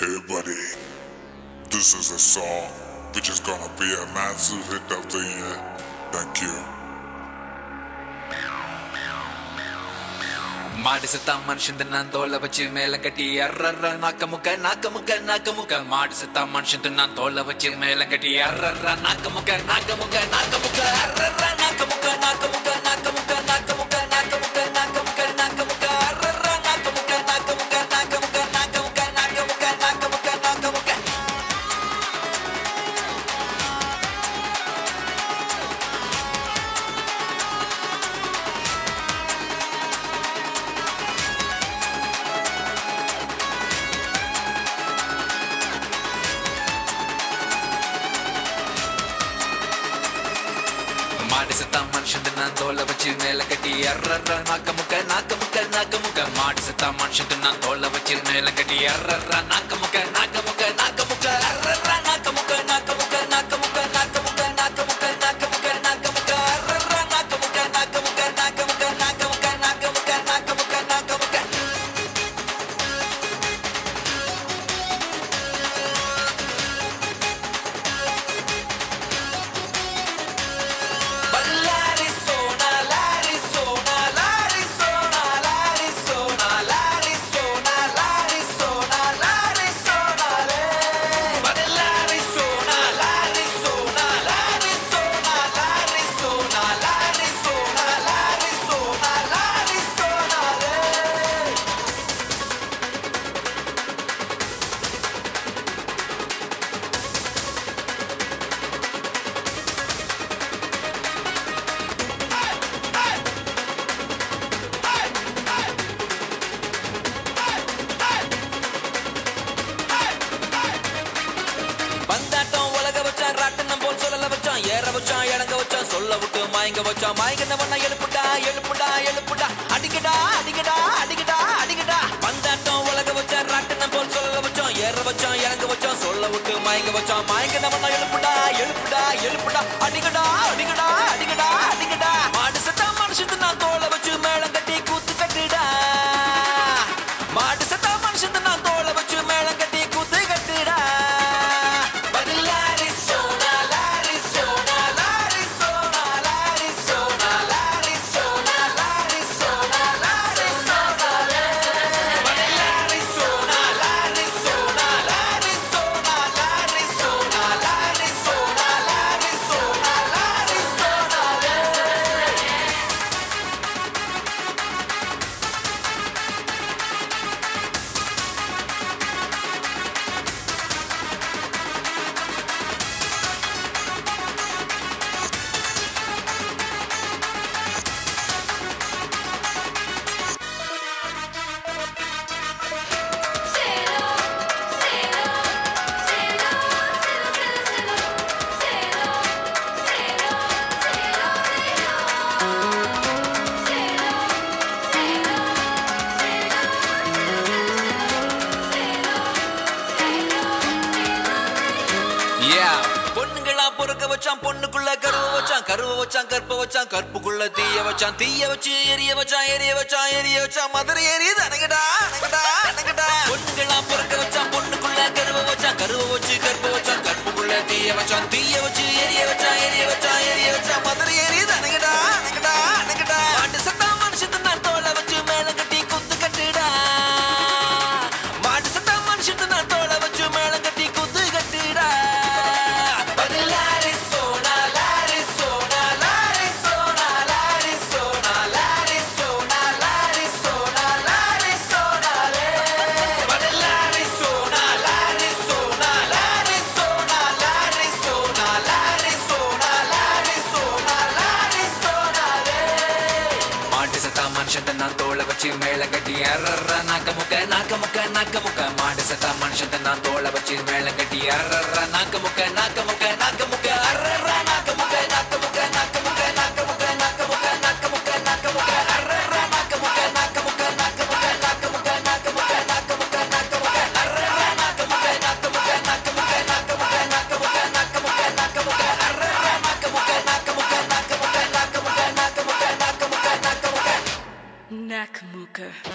Hey buddy, this is a song. Which is gonna be a massive hit of the year. Thank you. மாடு செத்தா மனுஷன் நான் தோலை வச்சு மேல கட்டி அர்ற நாக்க முக்க நாக்க முக்க நாக்க முக்க மாடு செத்தா மனுஷன் நான் தோலை வச்சு மேல கட்டி அர்ற நாக்க முக்க நாக்க முக்க நாக்க முக்க அர்ற நாக்க முக்க நாக்க முக்க செத்தா மனுஷன் நான் தோலை வச்சு மேல கட்டி அர்ரர்ர நாக்க முக்க நாக்க முக்க நாக்க முக்க. மாடு செத்தா மனுஷன் நான் தோலை வச்சு மேல கட்டி அர்ரர்ர நாக்க மயங்க வச்சான் எழுப்புடா எழுப்புடா எழுப்புடா. அடிக்கடா அடிக்கடா அடிக்கடா அடிக்கடா. பந்தாட்டம் உலக வச்சோம் ராட்டனம் போல் சொல்ல வச்சோம் ஏற வச்சான் இறங்க வச்சான் சொல்ல விட்டு மயங்க வச்சான் மயங்கினவன எழுப்புடா எழுப்புடா எழுப்புடா. அடிக்கடா பொறுக்க வச்சான் பொண்ணுக்குள்ள கருவ வச்சான் கருவ வச்சான் கற்ப வச்சான் கற்புக்குள்ள தீய வச்சான் தீய வச்சு எரிய வச்சான் எரிய வச்சான் எரிய வச்சான் மதுரை எரியுது அணைகடா மனுஷன் நான் தோலை வச்சு மேல கட்டி அறற நாக்க முக்க நாக்க முக்க நாக்க முக்க மாடு சத்தா மனுஷன் நான் தோலை வச்சு மேல கட்டி அறற நாக்க முக்க நாக்க முக்க நாக்க முக்க Kamuka.